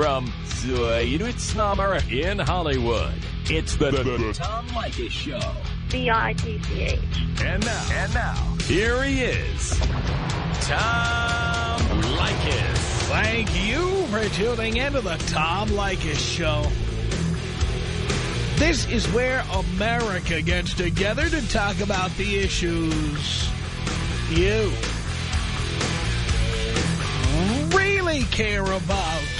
From Sweet Summer in Hollywood, it's the, the, the Tom Leykis Show. B-I-T-C-H. And now, and now, here he is, Tom Leykis. Thank you for tuning into the Tom Leykis Show. This is where America gets together to talk about the issues you really care about.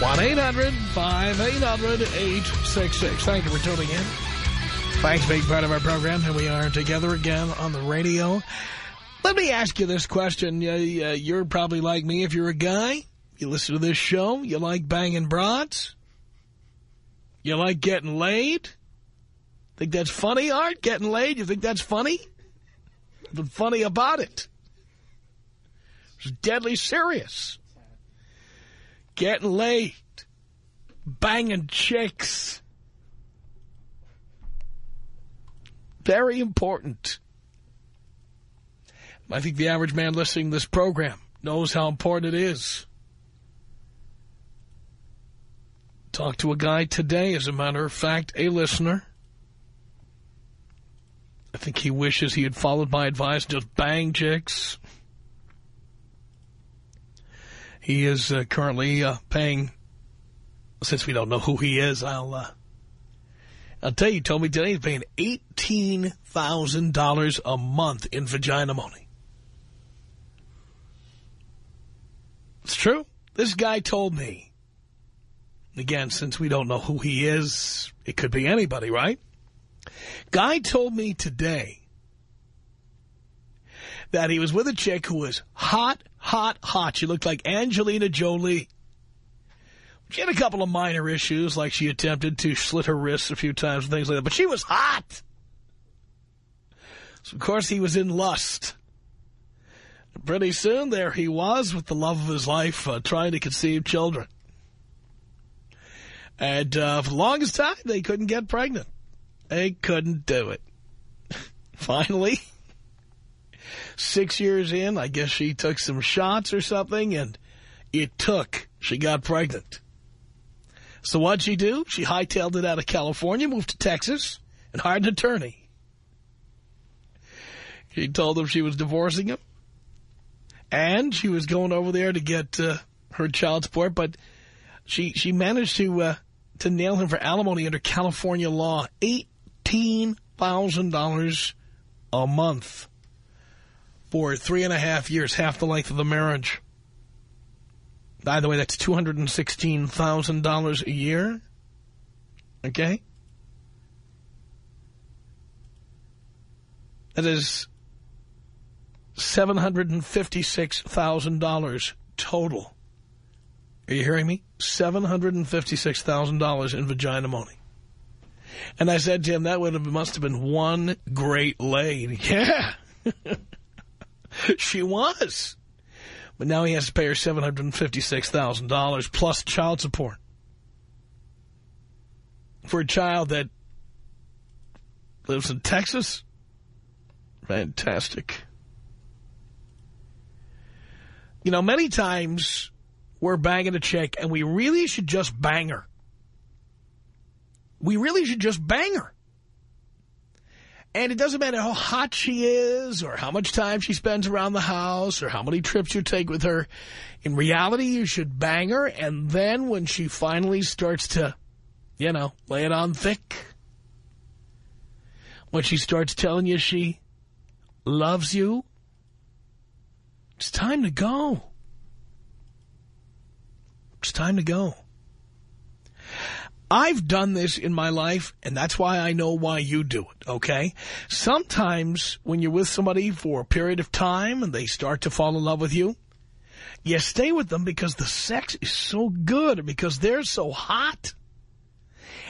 1-800-5800-866. Thank you for tuning in. Thanks for being part of our program. Here we are together again on the radio. Let me ask you this question. You're probably like me if you're a guy. You listen to this show. You like banging broads. You like getting laid. Think that's funny, Art? Getting laid? You think that's funny? Nothing funny about it. It's deadly serious. Getting laid. Banging chicks. Very important. I think the average man listening to this program knows how important it is. Talk to a guy today, as a matter of fact, a listener. I think he wishes he had followed my advice, just bang chicks. He is uh, currently uh, paying, since we don't know who he is, I'll uh, I'll tell you, he told me today he's paying $18,000 a month in vagina money. It's true. This guy told me. Again, since we don't know who he is, it could be anybody, right? Guy told me today that he was with a chick who was hot, hot, hot. She looked like Angelina Jolie. She had a couple of minor issues, like she attempted to slit her wrists a few times and things like that, but she was hot. So, of course, he was in lust. Pretty soon, there he was with the love of his life, uh, trying to conceive children. And uh, for the longest time, they couldn't get pregnant. They couldn't do it. Finally, six years in, I guess she took some shots or something, and it took. She got pregnant. So what'd she do? She hightailed it out of California, moved to Texas, and hired an attorney. She told him she was divorcing him. And she was going over there to get uh, her child support, but she she managed to uh, to nail him for alimony under California law. $18,000 a month for three and a half years, half the length of the marriage. By the way, that's $216,000 a year. Okay? That is $756,000 total. Are you hearing me? $756,000 in vagina money. And I said to him, that would have must have been one great lady. Yeah. she was. But now he has to pay her $756,000 plus child support. For a child that lives in Texas? Fantastic. You know, many times we're banging a chick and we really should just bang her. We really should just bang her. And it doesn't matter how hot she is or how much time she spends around the house or how many trips you take with her. In reality, you should bang her. And then when she finally starts to, you know, lay it on thick, when she starts telling you she loves you, it's time to go. It's time to go. I've done this in my life, and that's why I know why you do it, okay? Sometimes when you're with somebody for a period of time and they start to fall in love with you, you stay with them because the sex is so good, because they're so hot.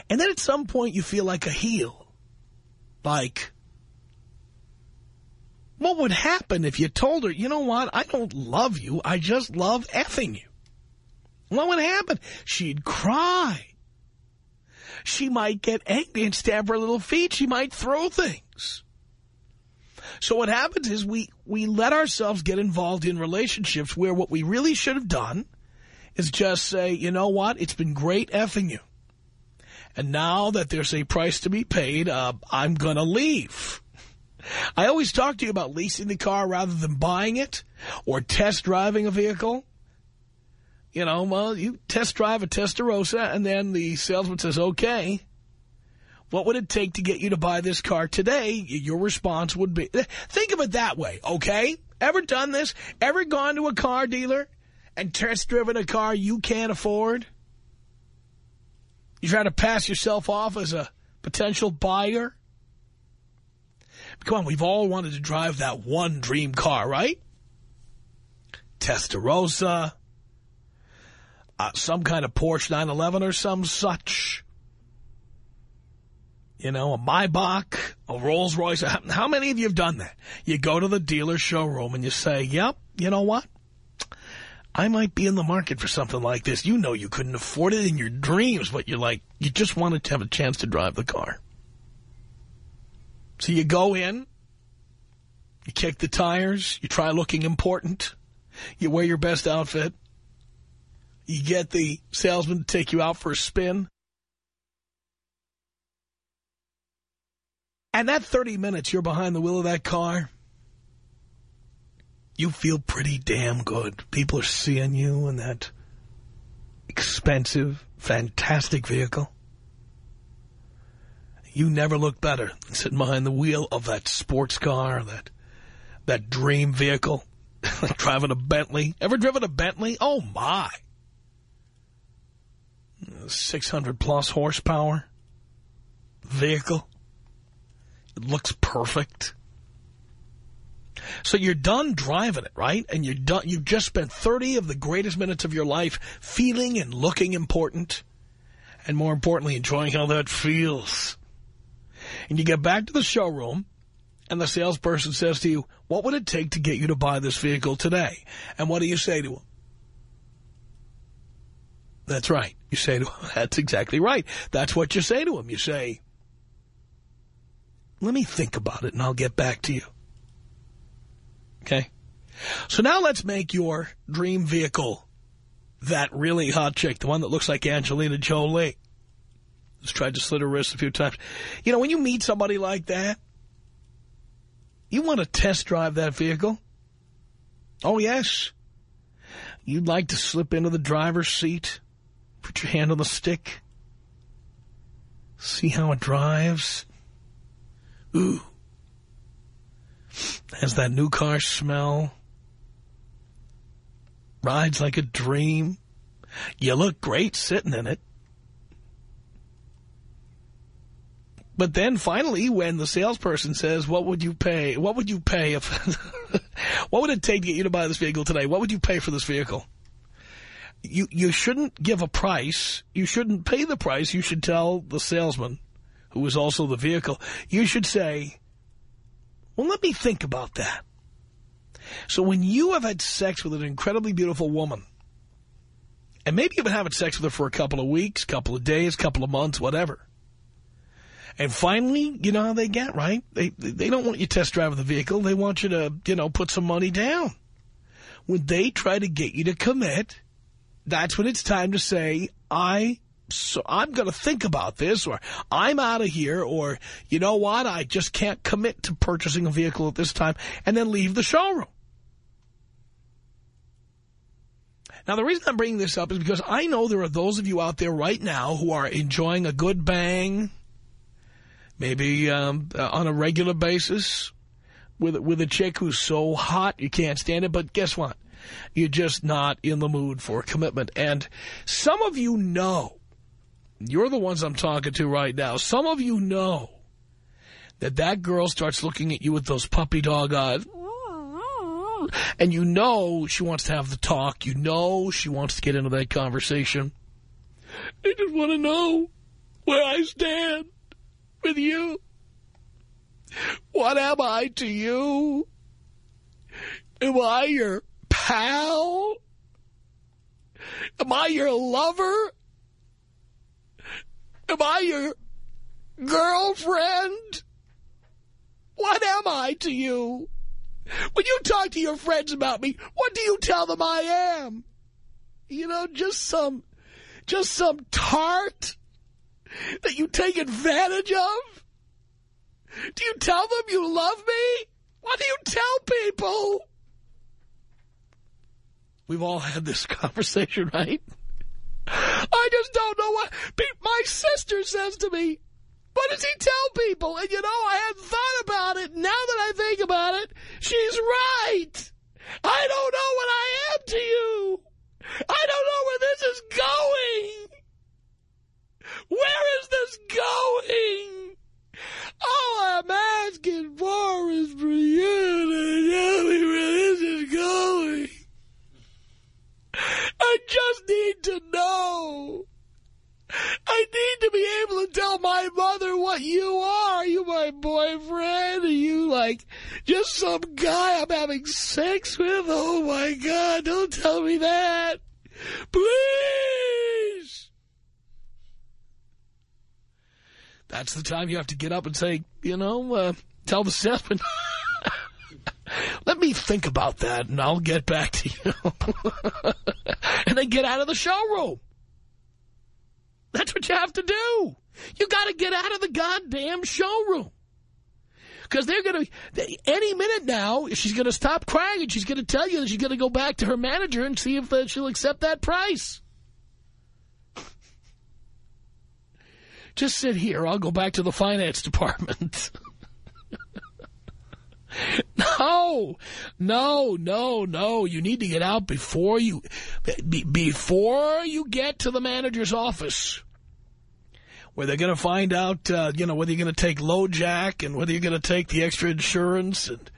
And then at some point you feel like a heel. Like, what would happen if you told her, you know what, I don't love you, I just love effing you? What would happen? She'd cry. She might get angry and stab her little feet. She might throw things. So what happens is we, we let ourselves get involved in relationships where what we really should have done is just say, you know what, it's been great effing you. And now that there's a price to be paid, uh, I'm going to leave. I always talk to you about leasing the car rather than buying it or test driving a vehicle. You know, well, you test drive a Testarossa and then the salesman says, okay, what would it take to get you to buy this car today? Your response would be, think of it that way, okay? Ever done this? Ever gone to a car dealer and test driven a car you can't afford? You try to pass yourself off as a potential buyer? Come on, we've all wanted to drive that one dream car, right? Testarossa, uh, some kind of Porsche 911 or some such. You know, a Maybach, a Rolls Royce. How many of you have done that? You go to the dealer showroom and you say, yep, you know what? I might be in the market for something like this. You know you couldn't afford it in your dreams, but you're like, you just wanted to have a chance to drive the car. So you go in, you kick the tires, you try looking important, you wear your best outfit, you get the salesman to take you out for a spin. And that 30 minutes you're behind the wheel of that car, you feel pretty damn good. People are seeing you in that expensive, fantastic vehicle. You never look better than sitting behind the wheel of that sports car, that that dream vehicle, like driving a Bentley. Ever driven a Bentley? Oh, my. 600 plus horsepower vehicle. It looks perfect. So you're done driving it, right? And you're done. You've just spent 30 of the greatest minutes of your life feeling and looking important. And more importantly, enjoying how that feels. And you get back to the showroom, and the salesperson says to you, what would it take to get you to buy this vehicle today? And what do you say to him? That's right. You say to him, that's exactly right. That's what you say to him. You say, let me think about it and I'll get back to you. Okay? So now let's make your dream vehicle that really hot chick, the one that looks like Angelina Jolie. Just tried to slit her wrist a few times. You know, when you meet somebody like that, you want to test drive that vehicle? Oh, yes. You'd like to slip into the driver's seat, put your hand on the stick, see how it drives. Ooh. Has that new car smell. Rides like a dream. You look great sitting in it. But then finally, when the salesperson says, what would you pay? What would you pay if, what would it take to get you to buy this vehicle today? What would you pay for this vehicle? You, you shouldn't give a price. You shouldn't pay the price. You should tell the salesman, who is also the vehicle, you should say, well, let me think about that. So when you have had sex with an incredibly beautiful woman, and maybe you've been having sex with her for a couple of weeks, couple of days, couple of months, whatever, and finally, you know how they get, right? They they don't want you test driving the vehicle. They want you to, you know, put some money down. When they try to get you to commit, that's when it's time to say, I so I'm going to think about this, or I'm out of here, or you know what, I just can't commit to purchasing a vehicle at this time, and then leave the showroom. Now, the reason I'm bringing this up is because I know there are those of you out there right now who are enjoying a good bang, maybe um, uh, on a regular basis with, with a chick who's so hot you can't stand it. But guess what? You're just not in the mood for commitment. And some of you know, you're the ones I'm talking to right now, some of you know that that girl starts looking at you with those puppy dog eyes. And you know she wants to have the talk. You know she wants to get into that conversation. I just want to know where I stand with you. What am I to you? Am I your pal? Am I your lover? Am I your girlfriend? What am I to you? When you talk to your friends about me, what do you tell them I am? You know, just some, just some tart that you take advantage of? Do you tell them you love me? What do you tell people? We've all had this conversation, right? I just don't know what... My sister says to me, what does he tell people? And, you know, I hadn't thought about it. Now that I think about it, she's right. I don't know what I am to you. I don't know where this is going. Where is this going? All I'm asking for is for you to tell me where this is going. I just need to know. I need to be able to tell my mother what you are. Are you my boyfriend? Are you like just some guy I'm having sex with? Oh my God, don't tell me that. Please. That's the time you have to get up and say, you know, uh, tell the salesman. Let me think about that and I'll get back to you. and then get out of the showroom. That's what you have to do. You got to get out of the goddamn showroom. Because they're going to, any minute now, she's going to stop crying and she's going to tell you that she's going to go back to her manager and see if uh, she'll accept that price. Just sit here. I'll go back to the finance department. no, no, no, no. You need to get out before you, be, before you get to the manager's office where they're going to find out, uh, you know, whether you're going to take LoJack and whether you're going to take the extra insurance and,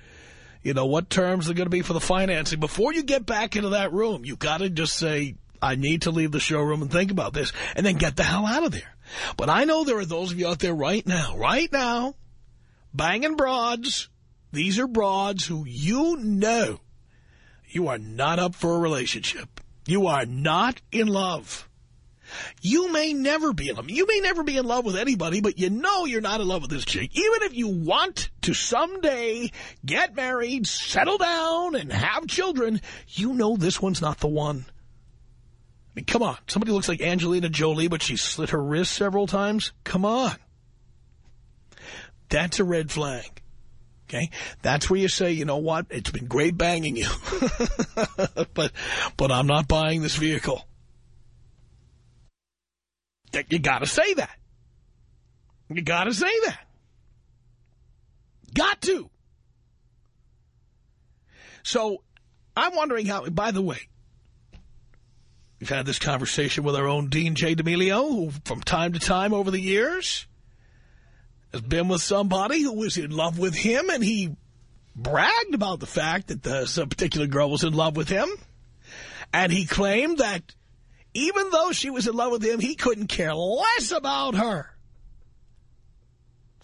you know, what terms are going to be for the financing. Before you get back into that room, you got to just say, I need to leave the showroom and think about this, and then get the hell out of there. But I know there are those of you out there right now, right now, banging broads. These are broads who you know you are not up for a relationship. You are not in love. You may never be in love. You may never be in love with anybody, but you know you're not in love with this chick. Even if you want to someday get married, settle down, and have children, you know this one's not the one. I mean, come on. Somebody looks like Angelina Jolie, but she slit her wrist several times. Come on. That's a red flag. Okay? That's where you say, you know what? It's been great banging you. but, but I'm not buying this vehicle. You gotta say that. You gotta say that. Got to. So, I'm wondering how, by the way, we've had this conversation with our own Dean J. D'Amelio, who from time to time over the years has been with somebody who was in love with him, and he bragged about the fact that the, some particular girl was in love with him. And he claimed that even though she was in love with him, he couldn't care less about her.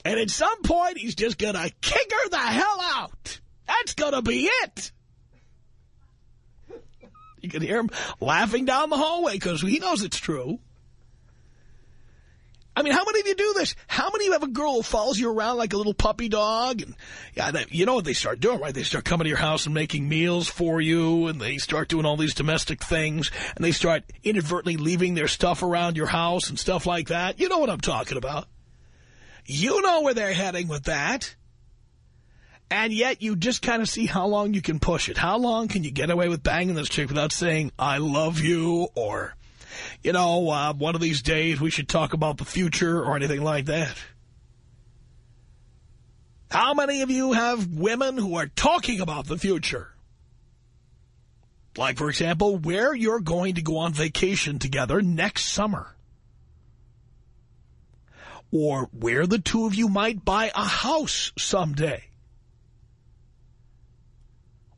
And at some point, he's just going to kick her the hell out. That's going to be it. You can hear him laughing down the hallway because he knows it's true. I mean, how many of you do this? How many of you have a girl who follows you around like a little puppy dog? And yeah, they, you know what they start doing, right? They start coming to your house and making meals for you, and they start doing all these domestic things, and they start inadvertently leaving their stuff around your house and stuff like that. You know what I'm talking about. You know where they're heading with that. And yet you just kind of see how long you can push it. How long can you get away with banging this chick without saying, I love you, or you know, uh, one of these days we should talk about the future or anything like that. How many of you have women who are talking about the future? Like, for example, where you're going to go on vacation together next summer. Or where the two of you might buy a house someday.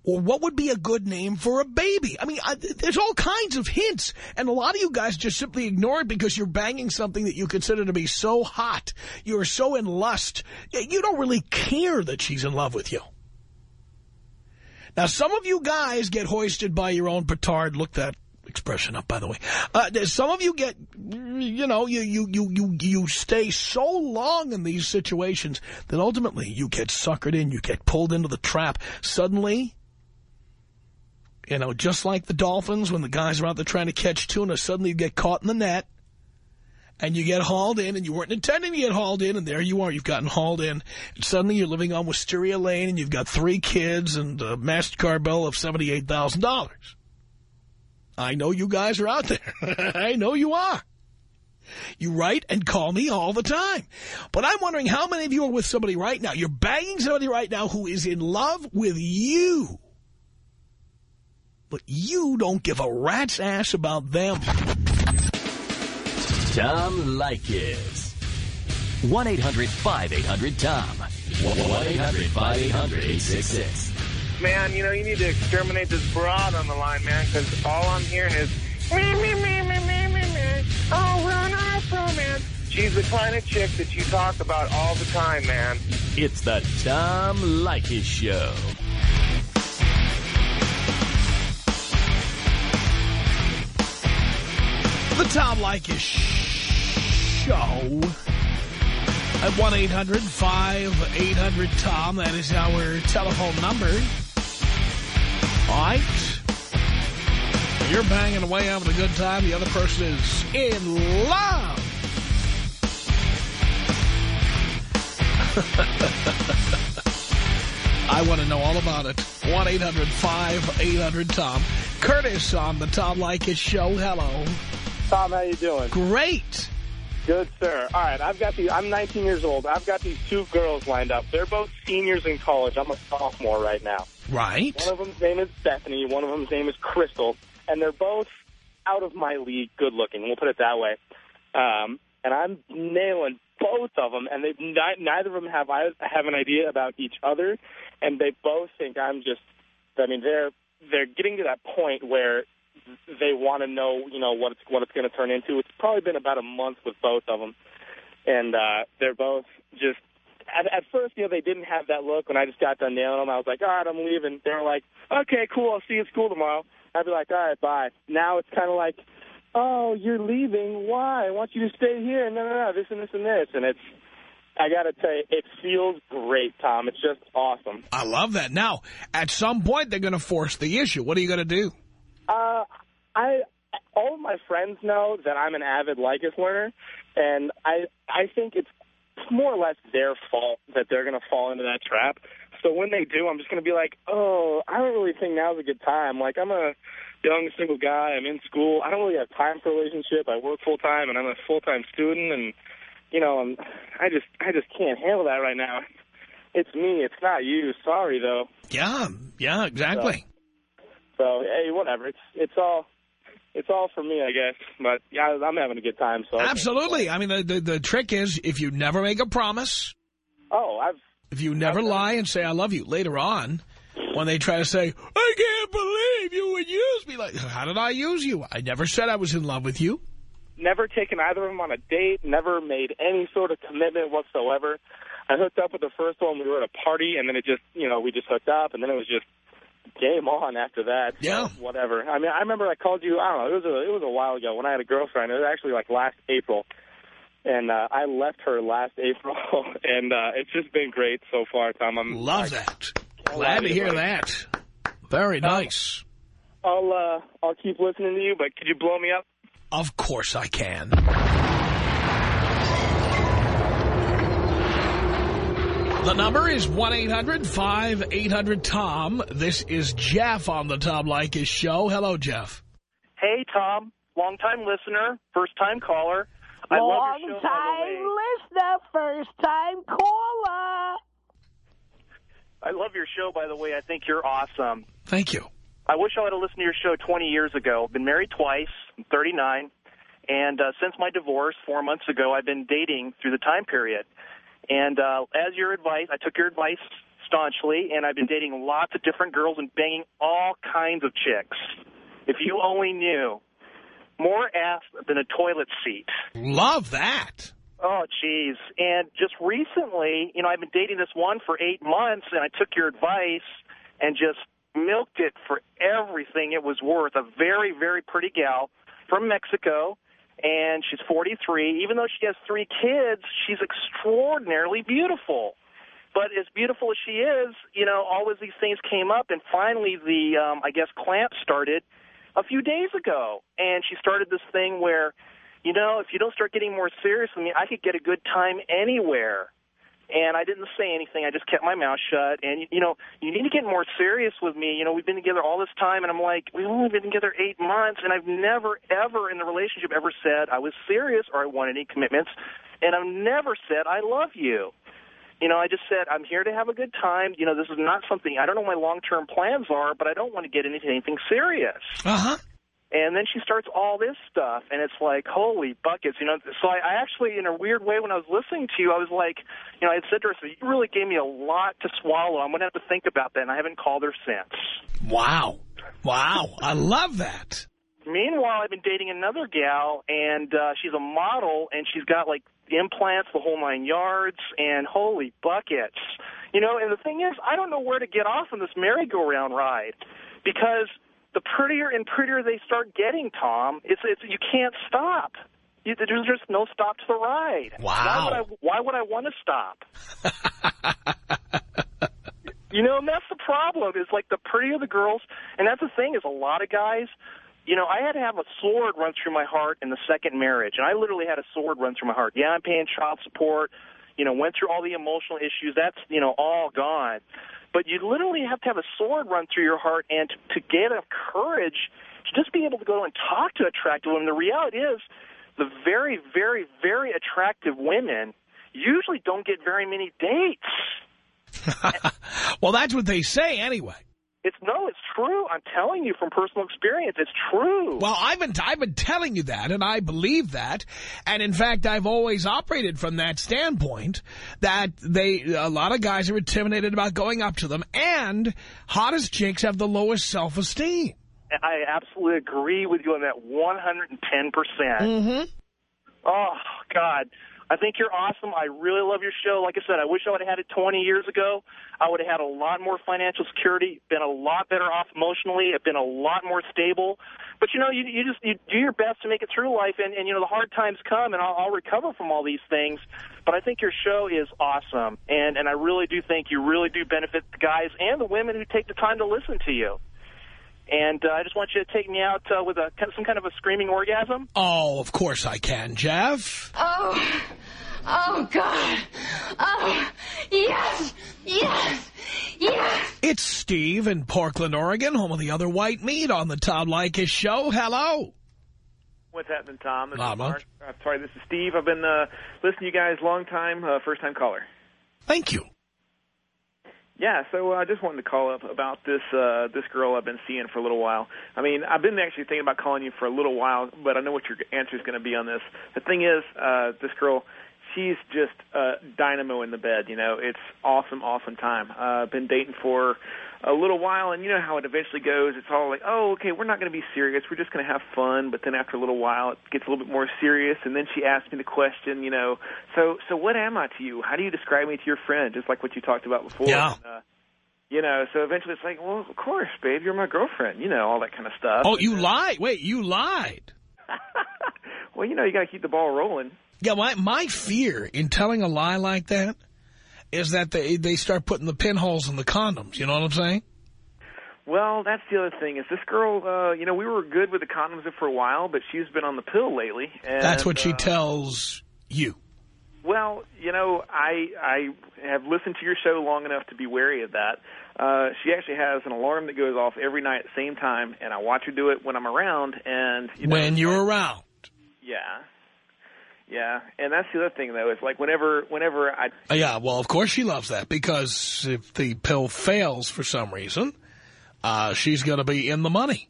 Or what would be a good name for a baby? I mean, I, there's all kinds of hints. And a lot of you guys just simply ignore it because you're banging something that you consider to be so hot. You're so in lust. You don't really care that she's in love with you. Now, some of you guys get hoisted by your own petard. Look that expression up, by the way. Uh, some of you get, you know, you, you, you, you, you stay so long in these situations that ultimately you get suckered in, you get pulled into the trap. Suddenly, you know, just like the Dolphins, when the guys are out there trying to catch tuna, suddenly you get caught in the net, and you get hauled in, and you weren't intending to get hauled in, and there you are, you've gotten hauled in. And suddenly you're living on Wisteria Lane, and you've got three kids and a MasterCard bill of $78,000. I know you guys are out there. I know you are. You write and call me all the time. But I'm wondering how many of you are with somebody right now. You're banging somebody right now who is in love with you. But you don't give a rat's ass about them. Tom Leykis. 1-800-5800-TOM. 1-800-5800-866. Man, you know, you need to exterminate this broad on the line, man, because all I'm hearing is me, me, me, me, me, me, me. Oh, run off, romance. She's the kind of chick that you talk about all the time, man. It's the Tom Leykis Show. The Tom Leykis Show at 1-800-5800-TOM. That is our telephone number. All right. You're banging away having a good time. The other person is in love. I want to know all about it. 1-800-5800-TOM. Curtis on the Tom Leykis Show. Hello. Tom, how you doing? Great. Good, sir. All right, I've got the. I'm 19 years old. I've got these two girls lined up. They're both seniors in college. I'm a sophomore right now. Right. One of them's name is Bethany. One of them's name is Crystal. And they're both out of my league good looking. We'll put it that way. Um, and I'm nailing both of them. And they neither of them have I have an idea about each other. And they both think I'm just. I mean, they're they're getting to that point where they want to know, you know, what it's what it's going to turn into. It's probably been about a month with both of them, and uh, they're both just. At, at first, you know, they didn't have that look when I just got done nailing them. I was like, all right, I'm leaving. They were like, okay, cool, I'll see you at school tomorrow. I'd be like, all right, bye. Now it's kind of like, oh, you're leaving. Why? I want you to stay here. No, no, no, this and this and this. And it's, I got to tell you, it feels great, Tom. It's just awesome. I love that. Now, at some point, they're going to force the issue. What are you going to do? Uh, I all of my friends know that I'm an avid Leykis learner, and I I think it's more or less their fault that they're going to fall into that trap. So when they do, I'm just going to be like, oh, I don't really think now's a good time. Like, I'm a young single guy. I'm in school. I don't really have time for a relationship. I work full time, and I'm a full time student, and you know, I'm, I just I just can't handle that right now. It's me. It's not you. Sorry, though. Yeah, yeah, exactly. So, hey, whatever. It's it's all it's all for me, I guess. But yeah, I'm having a good time. So absolutely. I mean, the, the the trick is if you never make a promise. Oh, I've. If you never I've, lie and say I love you later on, when they try to say I can't believe you would use me, like how did I use you? I never said I was in love with you. Never taken either of them on a date. Never made any sort of commitment whatsoever. I hooked up with the first one. We were at a party, and then it just, you know, we just hooked up, and then it was just game on after that. Yeah. So whatever. I mean, I remember I called you. I don't know. It was a it was a while ago when I had a girlfriend. It was actually like last April, and uh, I left her last April, and uh, it's just been great so far, Tom. I'm love that. Glad to hear that. Very nice. I'll uh, I'll keep listening to you, but could you blow me up? Of course I can. The number is 1-800-5800-TOM. This is Jeff on the Tom Leykis show. Hello, Jeff. Hey, Tom. Long-time listener, first-time caller. I Long love your show, time listener, first-time caller. I love your show, by the way. I think you're awesome. Thank you. I wish I would have listened to your show 20 years ago. Been married twice. I'm 39. And uh, since my divorce four months ago, I've been dating through the time period. And uh, as your advice, I took your advice staunchly, and I've been dating lots of different girls and banging all kinds of chicks. If you only knew. More ass than a toilet seat. Love that. Oh, geez. And just recently, you know, I've been dating this one for eight months, and I took your advice and just milked it for everything it was worth. A very, very pretty gal from Mexico, and she's 43. Even though she has three kids, she's extraordinarily beautiful. But as beautiful as she is, you know, all these things came up, and finally the, um, I guess, clamp started a few days ago. And she started this thing where, you know, if you don't start getting more serious with me, I could get a good time anywhere. And I didn't say anything. I just kept my mouth shut. And, you know, you need to get more serious with me. You know, we've been together all this time, and I'm like, we've only been together eight months, and I've never, ever in the relationship ever said I was serious or I wanted any commitments. And I've never said I love you. You know, I just said, I'm here to have a good time. You know, this is not something, I don't know what my long-term plans are, but I don't want to get into anything serious. Uh-huh. And then she starts all this stuff, and it's like, holy buckets, you know. So I, I actually, in a weird way, when I was listening to you, I was like, you know, I said to her, so you really gave me a lot to swallow. I'm going to have to think about that, and I haven't called her since. Wow. Wow. I love that. Meanwhile, I've been dating another gal, and uh, she's a model, and she's got, like, implants, the whole nine yards, and holy buckets. You know, and the thing is, I don't know where to get off on this merry-go-round ride, because the prettier and prettier they start getting, Tom, it's, it's you can't stop. You, there's just no stop to the ride. Wow. Why would I, why would I want to stop? you know, and that's the problem. Is like the prettier the girls, and that's the thing is a lot of guys. You know, I had to have a sword run through my heart in the second marriage, and I literally had a sword run through my heart. Yeah, I'm paying child support. You know, went through all the emotional issues. That's you know all gone. But you literally have to have a sword run through your heart, and to, to get enough courage to just be able to go and talk to attractive women. The reality is, the very, very, very attractive women usually don't get very many dates. well, that's what they say anyway. It's no, it's true. I'm telling you from personal experience, it's true. Well, I've been I've been telling you that, and I believe that, and in fact, I've always operated from that standpoint that they a lot of guys are intimidated about going up to them, and hottest chicks have the lowest self esteem. I absolutely agree with you on that 110 percent. Mm-hmm. Oh God. I think you're awesome. I really love your show. Like I said, I wish I would have had it 20 years ago. I would have had a lot more financial security, been a lot better off emotionally, have been a lot more stable. But, you know, you, you just you do your best to make it through life, and, and you know, the hard times come, and I'll, I'll recover from all these things. But I think your show is awesome, and, and I really do think you really do benefit the guys and the women who take the time to listen to you. And uh, I just want you to take me out uh, with a some kind of a screaming orgasm. Oh, of course I can, Jeff. Oh, oh, God. Oh, yes, yes, yes. It's Steve in Portland, Oregon, home of the other white meat on the Tom Leykis show. Hello. What's happening, Tom? This Not is much. Mark. Uh, sorry, this is Steve. I've been uh, listening to you guys long time, uh, first time caller. Thank you. Yeah, so uh, I just wanted to call up about this uh, this girl I've been seeing for a little while. I mean, I've been actually thinking about calling you for a little while, but I know what your answer is going to be on this. The thing is, uh, this girl, she's just uh, dynamo in the bed. You know, it's awesome, awesome time. Uh, been dating for a little while, and you know how it eventually goes. It's all like, oh, okay, we're not going to be serious. We're just going to have fun. But then after a little while, it gets a little bit more serious. And then she asked me the question, you know, so so what am I to you? How do you describe me to your friend? Just like what you talked about before. Yeah. And, uh, you know, so eventually it's like, well, of course, babe, you're my girlfriend. You know, all that kind of stuff. Oh, you lied. Wait, you lied. well, you know, you got to keep the ball rolling. Yeah, my, my fear in telling a lie like that is that they, they start putting the pinholes in the condoms. You know what I'm saying? Well, that's the other thing. Is this girl? Uh, you know, we were good with the condoms for a while, but she's been on the pill lately. And, That's what she uh, tells you. Well, you know, I I have listened to your show long enough to be wary of that. Uh, she actually has an alarm that goes off every night at the same time, and I watch her do it when I'm around. And you know, when you're around. yeah, yeah, and that's the other thing though. Is like whenever whenever I Uh, Yeah, well, of course she loves that because if the pill fails for some reason, uh, she's going to be in the money.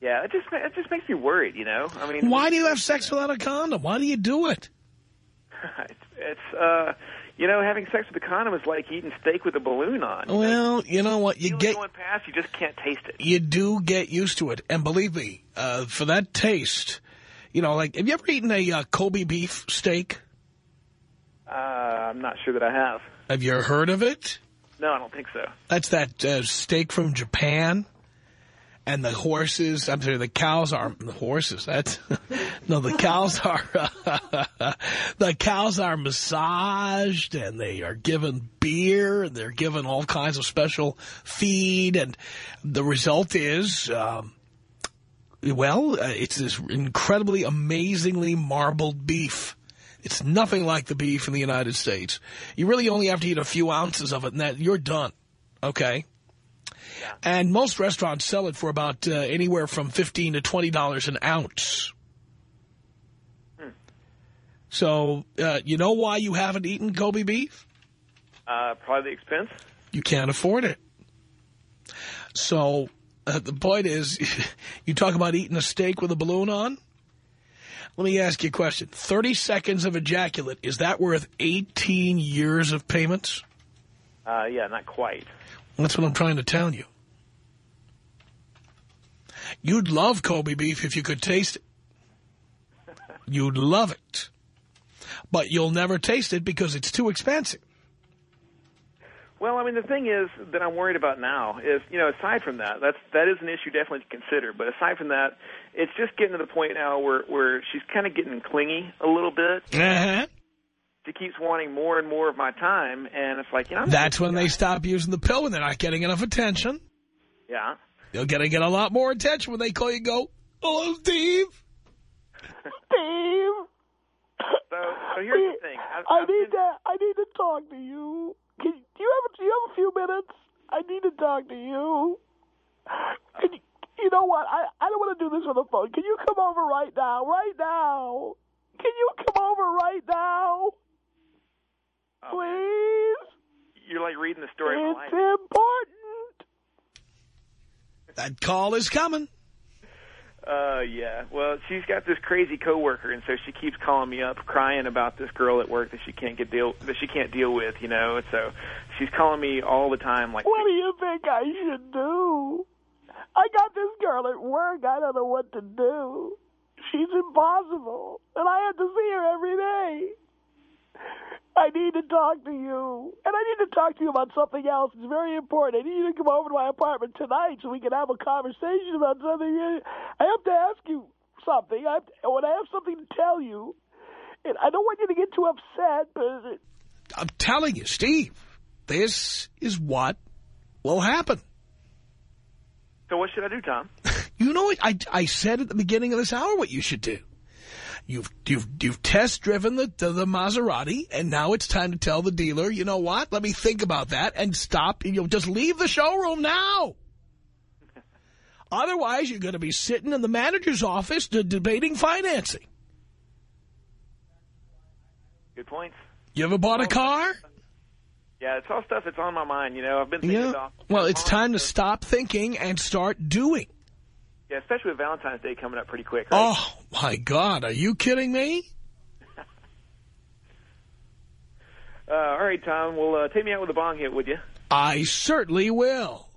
yeah, it just it just makes me worried. You know, I mean, Why do you have sex without a condom? Why do you do it? it's, it's uh you know, having sex with a condom is like eating steak with a balloon on. Well, you know what? You Feeling get going past, you just can't taste it. you do get used to it. And believe me, uh, for that taste, you know, like, have you ever eaten a uh, Kobe beef steak? Uh, I'm not sure that I have. Have you heard of it? No, I don't think so. That's that uh, steak from Japan. And the horses, I'm sorry, the cows are, the horses, that's, no, the cows are, the cows are massaged and they are given beer and they're given all kinds of special feed. And the result is, um, well, uh, it's this incredibly, amazingly marbled beef. It's nothing like the beef in the United States. You really only have to eat a few ounces of it and that you're done. Okay? And most restaurants sell it for about uh, anywhere from 15 to $20 an ounce. So, uh, you know why you haven't eaten Kobe beef? Uh, probably the expense. You can't afford it. So, uh, the point is, you talk about eating a steak with a balloon on? Let me ask you a question. 30 seconds of ejaculate, is that worth 18 years of payments? Uh, yeah, not quite. That's what I'm trying to tell you. You'd love Kobe beef if you could taste it. You'd love it. But you'll never taste it because it's too expensive. Well, I mean, the thing is that I'm worried about now is, you know, aside from that, that's that is an issue definitely to consider. But aside from that, it's just getting to the point now where where she's kind of getting clingy a little bit. Uh-huh. She keeps wanting more and more of my time, and it's like, you know, I'm That's when they stop using the pill when they're not getting enough attention. yeah. They're going to get a lot more attention when they call you and go, hello, Steve. Steve, So, so here's the thing. I've, I need been- to. I need to talk to you. Can, do you have? Do you have a few minutes? I need to talk to you. Can you, you know what? I I don't want to do this on the phone. Can you come over right now? Right now? Can you come over right now? Man. Please. You're like reading the story of my It's life. important. That call is coming. Uh, yeah. Well, she's got this crazy coworker, and so she keeps calling me up, crying about this girl at work that she can't get deal that she can't deal with, you know. And so she's calling me all the time, like, What do you think I should do? I got this girl at work. I don't know what to do. She's impossible, and I have to see her every day. I need to talk to you, and I need to talk to you about something else. It's very important. I need you to come over to my apartment tonight so we can have a conversation about something. I have to ask you something. I have to, when I have something to tell you, and I don't want you to get too upset, but I'm telling you, Steve, this is what will happen. "So what should I do, Tom?" You know, what? I, I said at the beginning of this hour what you should do. You've you've you've test driven the, the the Maserati, and now it's time to tell the dealer. You know what? Let me think about that and stop. You know, just leave the showroom now. Otherwise, you're going to be sitting in the manager's office de debating financing. Good points. You ever bought a car? Yeah, it's all stuff that's on my mind. You know, I've been thinking Yeah. about. Well, it's time to stop thinking and start doing. Yeah, especially with Valentine's Day coming up pretty quick. Right? Oh my God! Are you kidding me? Uh, all right, Tom. Well, uh, take me out with a bong hit, would you? I certainly will.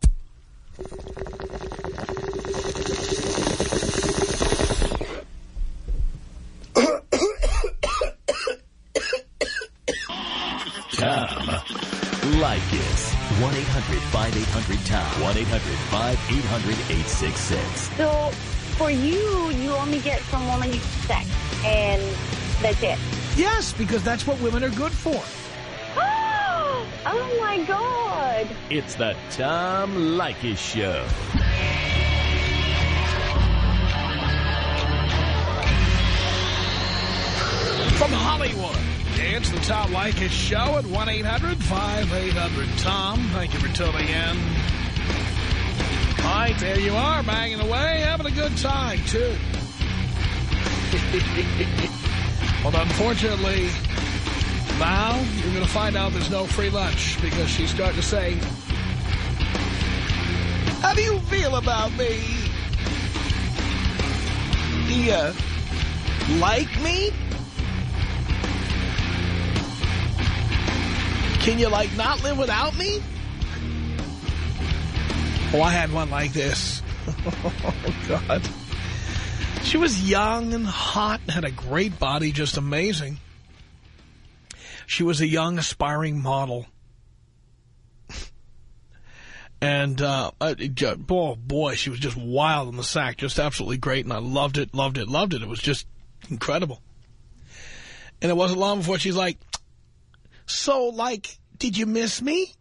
Tom Leykis. 1-800-5800-TOM. 1-800-5800-866. So for you, you only get from woman you sex, and that's it. Yes, because that's what women are good for. oh my God! It's the Tom Leykis Show. From Hollywood, it's the Tom Leykis Show at 1-800-5800-TOM. Thank you for tuning in. All right, there you are, banging away, having a good time, too. well, unfortunately, now you're going to find out there's no free lunch because she's starting to say, How do you feel about me? Do you like me? Can you, like, not live without me? Oh, I had one like this. oh, God. She was young and hot, and had a great body, just amazing. She was a young, aspiring model. And, uh, oh boy, she was just wild in the sack, just absolutely great. And I loved it, loved it, loved it. It was just incredible. And it wasn't long before she's like, so, like, did you miss me?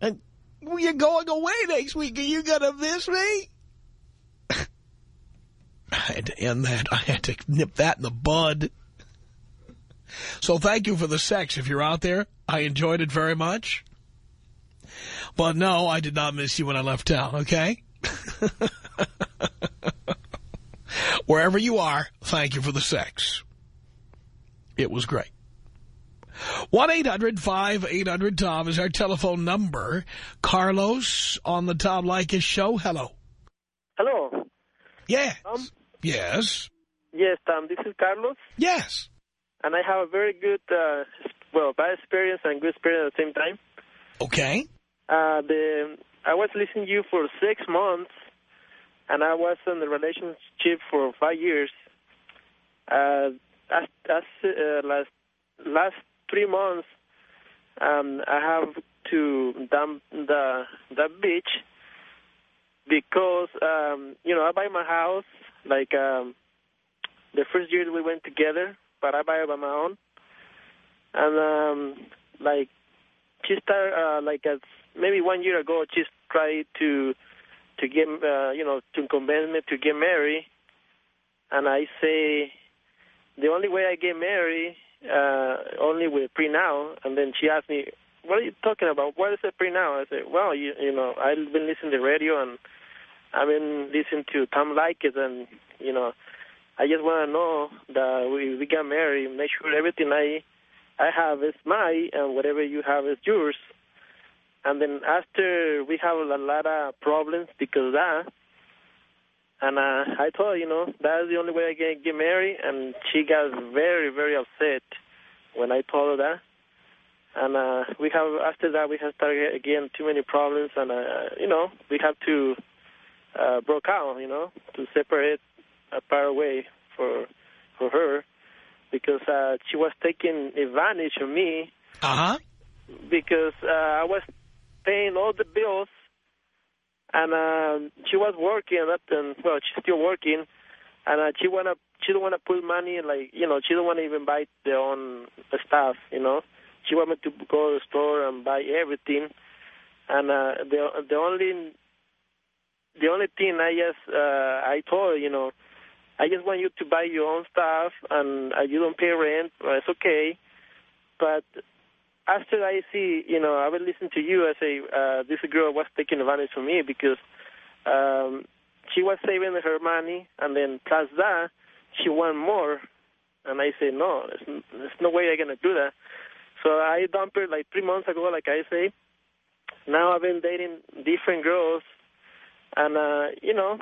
And you're going away next week. Are you going to miss me? I had to end that. I had to nip that in the bud. So thank you for the sex. If you're out there, I enjoyed it very much. But no, I did not miss you when I left town, okay? Wherever you are, thank you for the sex. It was great. 1-800-5800-TOM is our telephone number. Carlos on the Tom Leykis show. Hello. Hello. Yes. Tom? Yes. Yes, Tom. This is Carlos. Yes. And I have a very good, uh, well, bad experience and good experience at the same time. Okay. Uh, the I was listening to you for six months, and I was in the relationship for five years. Uh, as, as, uh, last last three months, um, I have to dump the the beach because um, you know I buy my house like um, the first year we went together, but I buy it by my own, and um, like she started uh, like as maybe one year ago, she tried to to get uh, you know to convince me to get married, and I say the only way I get married uh, only with pre now, and then she asked me, "What are you talking about? What is a pre now?" I said, "Well, you you know, I've been listening to the radio and I've been listening to Tom Leykis, and you know, I just want to know that we we got married, make sure everything I I have is mine, and whatever you have is yours." And then after we have a lot of problems because of that, and uh, I told her, you know, that's the only way I can get married, and she got very, very upset when I told her that. And uh, we have after that we have started again too many problems, and uh, you know we have to uh, broke out, you know, to separate apart away for for her because uh, she was taking advantage of me. Uh huh. Because uh, I was paying all the bills and uh, she was working at and well she's still working. And uh, she wanna she don't wanna put money in like you know she don't wanna even buy their own stuff you know. She want me to go to the store and buy everything. And uh, the the only the only thing I just uh, I told her you know I just want you to buy your own stuff and uh, you don't pay rent well, it's okay. But after I see, you know, I would listen to you. I say, uh, this girl was taking advantage of me because um, she was saving her money, and then plus that, she want more. And I say, no, there's, there's no way I'm going to do that. So I dumped her like three months ago, like I say. Now I've been dating different girls, and, uh, you know,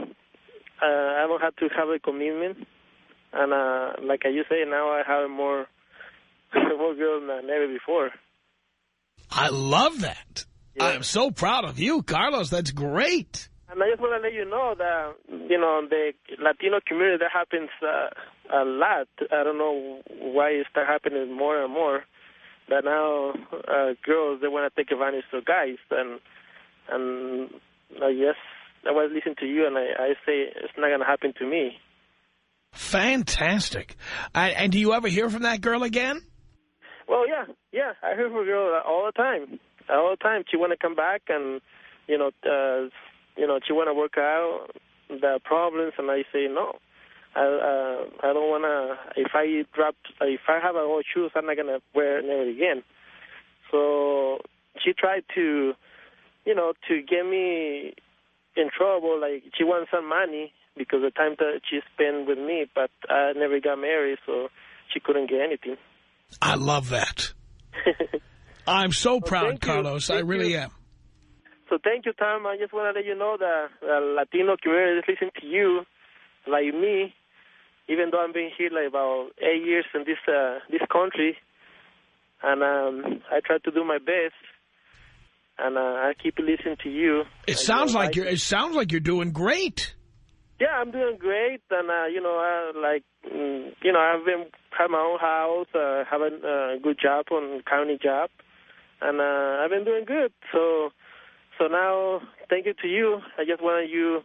uh, I don't have to have a commitment. And uh, like you say, now I have more, more girls than ever before. I love that. Yeah. I'm so proud of you, Carlos. That's great. And I just want to let you know that, you know, the Latino community, that happens uh, a lot. I don't know why it's happening more and more. That now uh, girls, they want to take advantage of guys. And, and I guess I was listening to you, and I, I say it's not going to happen to me. Fantastic. And, and do you ever hear from that girl again? Well, yeah, yeah. I hear from girl all the time. All the time. She want to come back and, you know, uh, you know, she want to work out the problems, and I say no. I uh, I don't want to. If I drop, if I have a old shoes, I'm not gonna wear never again. So she tried to, you know, to get me in trouble. Like she wants some money because the time that she spent with me, but I never got married, so she couldn't get anything. I love that. I'm so proud, you. Carlos. I really you. am. So thank you, Tom. I just want to let you know that the Latino community is listening to you, like me. Even though I've been here like about eight years in this uh, this country, and um, I try to do my best, and uh, I keep listening to you. It sounds know, like you're. It sounds like you're doing great. Yeah, I'm doing great, and uh, you know, I like, mm, you know, I've been have my own house, uh, have a uh, good job on county job, and uh, I've been doing good. So, so now, thank you to you. I just wanted you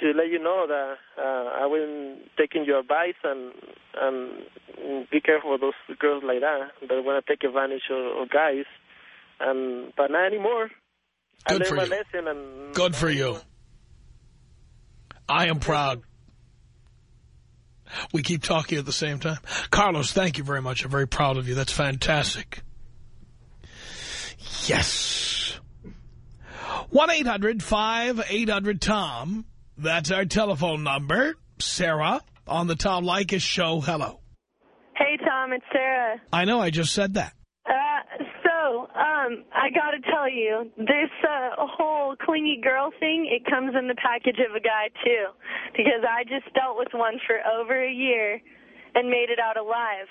to let you know that uh, I will taking your advice and and be careful with those girls like that that want to take advantage of, of guys. And but not anymore. I Good learned for my you. lesson, and Good for you. I am proud. We keep talking at the same time. Carlos, thank you very much. I'm very proud of you. That's fantastic. Yes. 1-800-5800-TOM. That's our telephone number. Sarah on the Tom Leykis show. Hello. Hey, Tom, it's Sarah. I know I just said that. Um, I gotta tell you, this, uh, whole clingy girl thing, it comes in the package of a guy, too. Because I just dealt with one for over a year and made it out alive.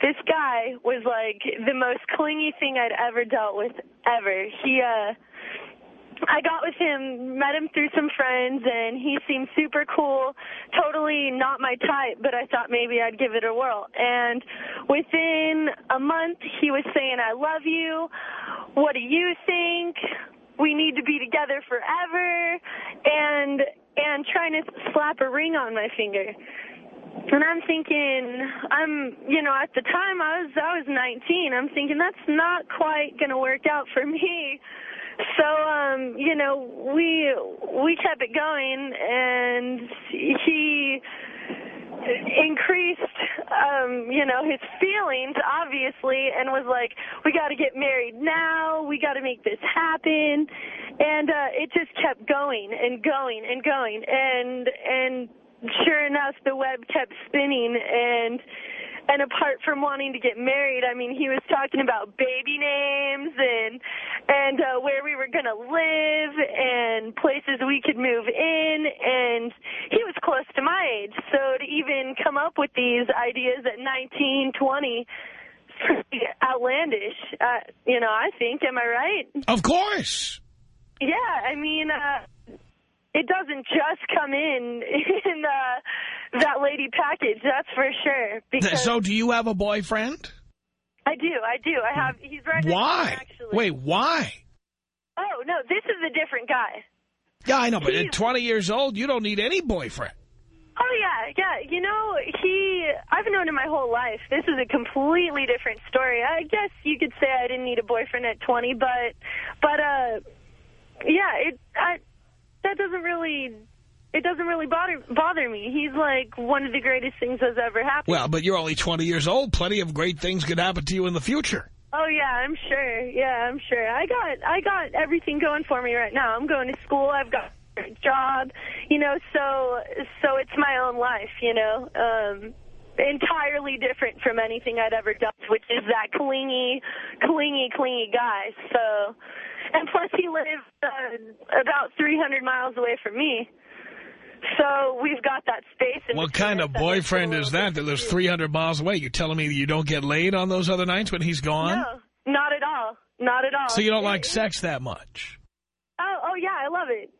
This guy was, like, the most clingy thing I'd ever dealt with, ever. He, uh, I got with him, met him through some friends, and he seemed super cool. Totally not my type, but I thought maybe I'd give it a whirl. And within a month, he was saying, I love you. What do you think? We need to be together forever. And, and trying to slap a ring on my finger. And I'm thinking, I'm, you know, at the time I was, I was 19. I'm thinking that's not quite going to work out for me. So, um, you know, we we kept it going, and he increased, um, you know, his feelings, obviously, and was like, we got to get married now. We got to make this happen. And uh, it just kept going and going and going. And, and sure enough, the web kept spinning. And, and apart from wanting to get married, I mean, he was talking about baby names and and uh, where we were going to live and places we could move in. And he was close to my age, so to even come up with these ideas at 19, 20, pretty outlandish. Uh, you know, I think. Am I right? Of course. Yeah, I mean, uh, it doesn't just come in in uh, that lady package, that's for sure. Because So do you have a boyfriend? I do, I do. I have. He's right. next to me, Why? actually. Wait, why? Oh no, this is a different guy. Yeah, I know, but He's- at 20 years old, you don't need any boyfriend. Oh yeah, yeah. You know, he. I've known him my whole life. This is a completely different story. I guess you could say I didn't need a boyfriend at 20, but, but uh, yeah, it. I, that doesn't really. It doesn't really bother bother me. He's like one of the greatest things that's ever happened. Well, but you're only 20 years old. Plenty of great things could happen to you in the future. Oh yeah, I'm sure. Yeah, I'm sure. I got I got everything going for me right now. I'm going to school. I've got a job. You know, so so it's my own life. You know, um, entirely different from anything I'd ever done, which is that clingy, clingy, clingy guy. So, and plus he lives uh, about 300 miles away from me. So we've got that space. in What kind of that makes it a boyfriend is that that lives 300 miles away? You're telling me you don't get laid on those other nights when he's gone? No, not at all. Not at all. So you don't like It- sex that much? Oh, oh yeah, I love it.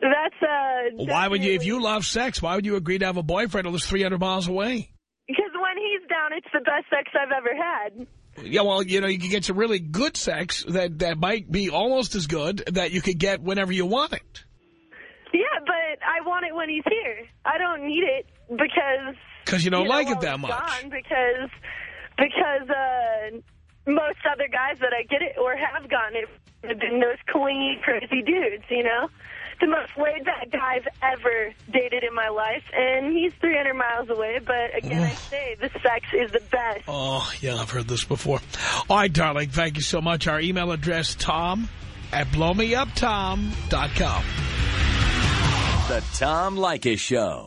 That's uh. Why would you, if you love sex, why would you agree to have a boyfriend who lives 300 miles away? Because when he's down, it's the best sex I've ever had. Yeah, well, you know, you can get some really good sex that, that might be almost as good that you could get whenever you want it. Yeah, but I want it when he's here. I don't need it because because you don't know, like it that much. Gone because because uh, most other guys that I get it or have gotten it have been those clingy, crazy dudes. You know. The most laid-back guy I've ever dated in my life, and he's 300 miles away. But again, I say the sex is the best. Oh, yeah, I've heard this before. All right, darling, thank you so much. Our email address, tom at blowmeuptom.com. The Tom Leykis Show.